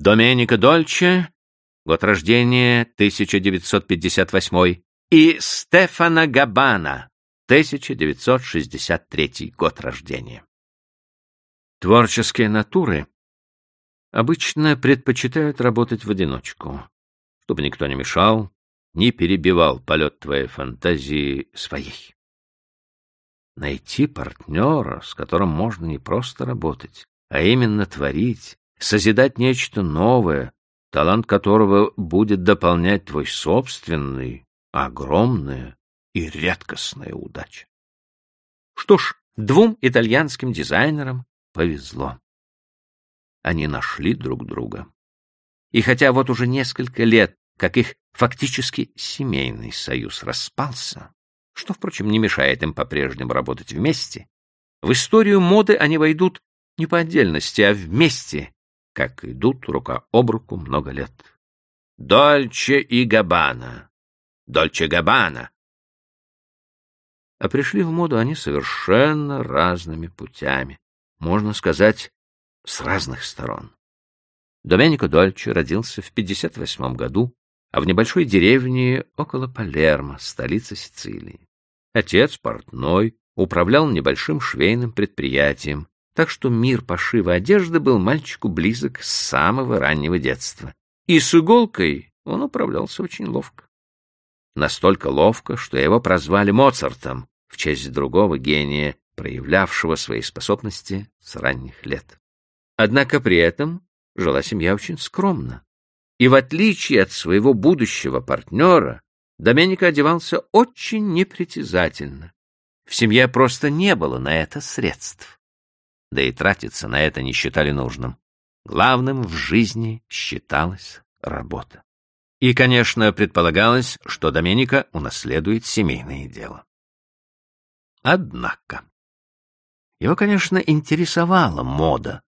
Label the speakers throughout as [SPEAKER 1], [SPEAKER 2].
[SPEAKER 1] Доменико Дольче, год рождения 1958, и Стефана Габана, 1963 год рождения. Творческие натуры обычно предпочитают работать в одиночку, чтобы никто не мешал, не перебивал полет твоей фантазии своей. Найти партнера, с которым можно не просто работать, а именно творить, созидать нечто новое, талант которого будет дополнять твой собственный, огромная и редкостная удача. Что ж, двум итальянским дизайнерам повезло. Они нашли друг друга. И хотя вот уже несколько лет, как их фактически семейный союз распался, что, впрочем, не мешает им по-прежнему работать вместе, в историю моды они войдут не по отдельности, а вместе, как идут рука об руку много лет. Дольче и Габбана. Дольче Габбана. А пришли в моду они совершенно разными путями. Можно сказать, с разных сторон. Доменико Дольче родился в 58 году, а в небольшой деревне около Палермо, столицы Сицилии. Отец, портной, управлял небольшим швейным предприятием, так что мир пошива одежды был мальчику близок с самого раннего детства. И с иголкой он управлялся очень ловко. Настолько ловко, что его прозвали Моцартом в честь другого гения, проявлявшего свои способности с ранних лет. Однако при этом жила семья очень скромно. И в отличие от своего будущего партнера, Доменико одевался очень непритязательно. В семье просто не было на это средств да и тратиться на это не считали нужным. Главным в жизни считалась работа. И, конечно, предполагалось, что Доменика унаследует семейное дело. Однако, его, конечно, интересовала мода,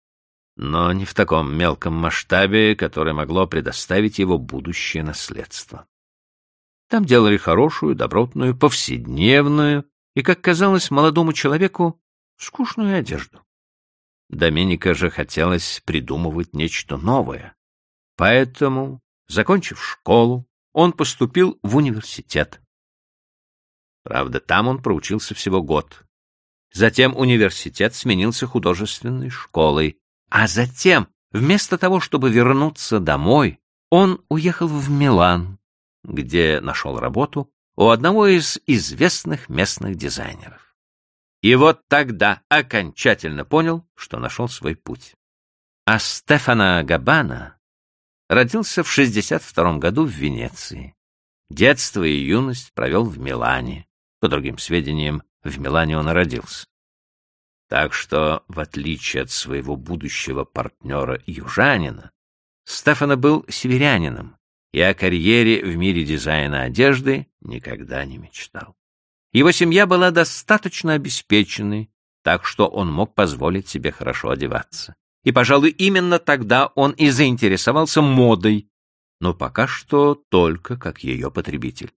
[SPEAKER 1] но не в таком мелком масштабе, которое могло предоставить его будущее наследство. Там делали хорошую, добротную, повседневную и, как казалось молодому человеку, скучную одежду. Доминика же хотелось придумывать нечто новое. Поэтому, закончив школу, он поступил в университет. Правда, там он проучился всего год. Затем университет сменился художественной школой, а затем, вместо того, чтобы вернуться домой, он уехал в Милан, где нашел работу у одного из известных местных дизайнеров. И вот тогда окончательно понял, что нашел свой путь. А Стефана Габана родился в 62 году в Венеции. Детство и юность провел в Милане. По другим сведениям, в Милане он родился. Так что, в отличие от своего будущего партнера-южанина, Стефана был северянином и о карьере в мире дизайна одежды никогда не мечтал. Его семья была достаточно обеспеченной, так что он мог позволить себе хорошо одеваться. И, пожалуй, именно тогда он и заинтересовался модой, но пока что только как ее потребитель.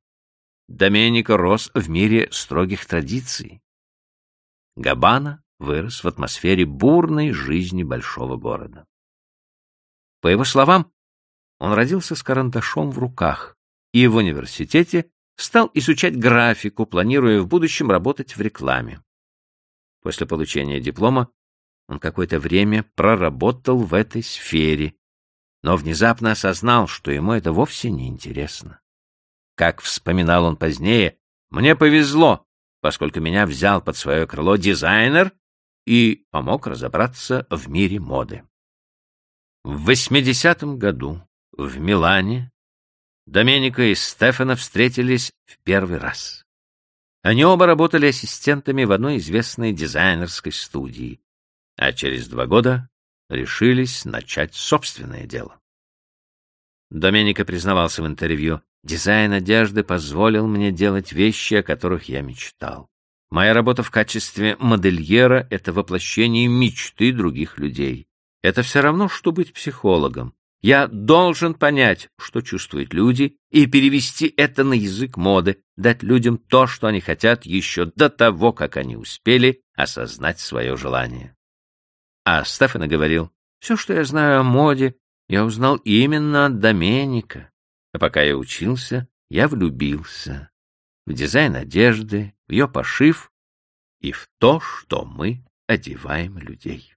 [SPEAKER 1] Доменико рос в мире строгих традиций. Габана вырос в атмосфере бурной жизни большого города. По его словам, он родился с карандашом в руках и в университете стал изучать графику, планируя в будущем работать в рекламе. После получения диплома он какое-то время проработал в этой сфере, но внезапно осознал, что ему это вовсе не интересно. Как вспоминал он позднее, мне повезло, поскольку меня взял под свое крыло дизайнер и помог разобраться в мире моды. В 80-м году в Милане Доменика и Стефана встретились в первый раз. Они оба работали ассистентами в одной известной дизайнерской студии, а через два года решились начать собственное дело. Доменика признавался в интервью, «Дизайн одежды позволил мне делать вещи, о которых я мечтал. Моя работа в качестве модельера — это воплощение мечты других людей. Это все равно, что быть психологом. Я должен понять, что чувствуют люди, и перевести это на язык моды, дать людям то, что они хотят еще до того, как они успели осознать свое желание. А Стефана говорил, все, что я знаю о моде, я узнал именно от Доменика. А пока я учился, я влюбился в дизайн одежды, в ее пошив и в то, что мы одеваем людей.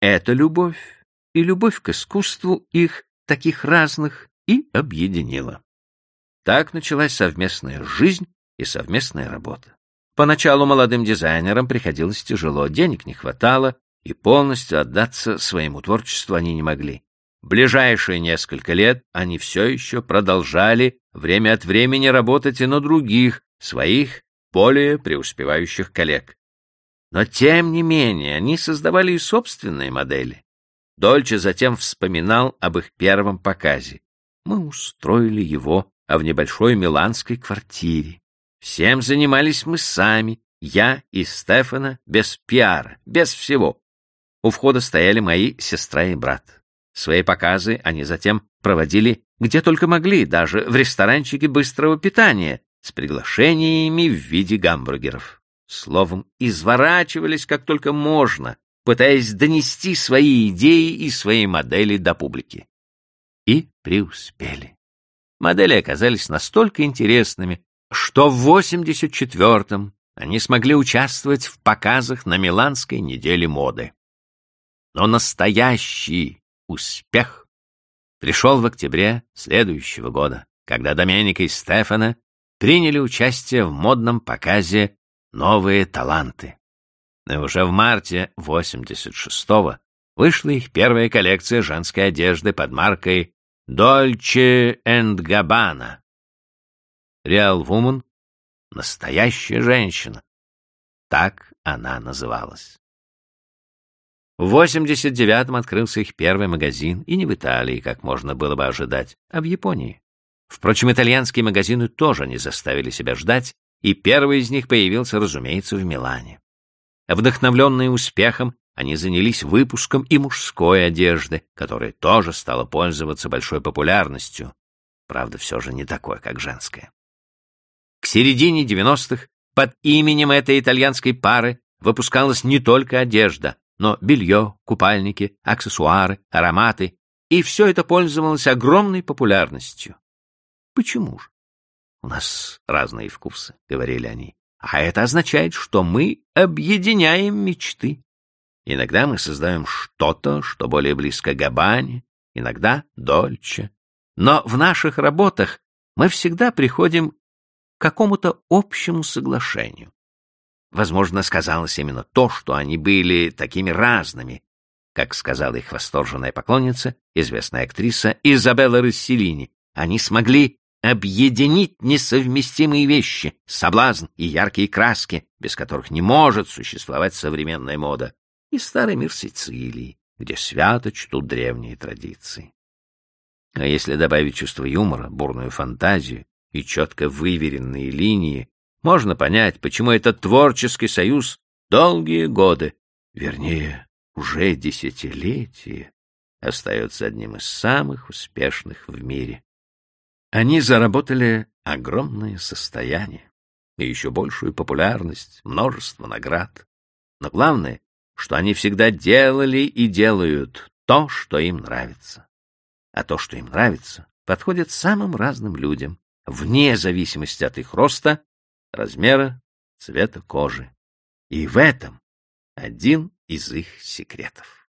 [SPEAKER 1] Эта любовь и любовь к искусству их, таких разных, и объединила. Так началась совместная жизнь и совместная работа. Поначалу молодым дизайнерам приходилось тяжело, денег не хватало, и полностью отдаться своему творчеству они не могли. Ближайшие несколько лет они все еще продолжали время от времени работать и на других, своих, более преуспевающих коллег. Но, тем не менее, они создавали и собственные модели. Дольче затем вспоминал об их первом показе. Мы устроили его а в небольшой миланской квартире. Всем занимались мы сами, я и Стефана, без пиара, без всего. У входа стояли мои сестра и брат. Свои показы они затем проводили где только могли, даже в ресторанчике быстрого питания, с приглашениями в виде гамбургеров. Словом, изворачивались как только можно, пытаясь донести свои идеи и свои модели до публики. И преуспели. Модели оказались настолько интересными, что в 84-м они смогли участвовать в показах на Миланской неделе моды. Но настоящий успех пришел в октябре следующего года, когда Доменика и Стефана приняли участие в модном показе «Новые таланты». И уже в марте 86-го вышла их первая коллекция женской одежды под маркой Дольче энд Габбана. Реал Вумен — настоящая женщина. Так она называлась. В 89-м открылся их первый магазин, и не в Италии, как можно было бы ожидать, а в Японии. Впрочем, итальянские магазины тоже не заставили себя ждать, и первый из них появился, разумеется, в Милане. Вдохновленные успехом, они занялись выпуском и мужской одежды, которая тоже стала пользоваться большой популярностью. Правда, все же не такой, как женская. К середине 90-х под именем этой итальянской пары выпускалась не только одежда, но белье, купальники, аксессуары, ароматы, и все это пользовалось огромной популярностью. Почему же? У нас разные вкусы, — говорили они, а это означает, что мы объединяем мечты. Иногда мы создаем что-то, что более близко Габане, иногда Дольче. Но в наших работах мы всегда приходим к какому-то общему соглашению. Возможно, сказалось именно то, что они были такими разными, как сказала их восторженная поклонница, известная актриса Изабелла Расселини. Они смогли объединить несовместимые вещи, соблазн и яркие краски, без которых не может существовать современная мода и старый мир Сицилии, где свято чтут древние традиции. А если добавить чувство юмора, бурную фантазию и четко выверенные линии, можно понять, почему этот творческий союз долгие годы, вернее, уже десятилетия, остается одним из самых успешных в мире. Они заработали огромное состояние и еще большую популярность, множество наград. Но главное, что они всегда делали и делают то, что им нравится. А то, что им нравится, подходит самым разным людям, вне зависимости от их роста, размера, цвета кожи. И в этом один из их секретов.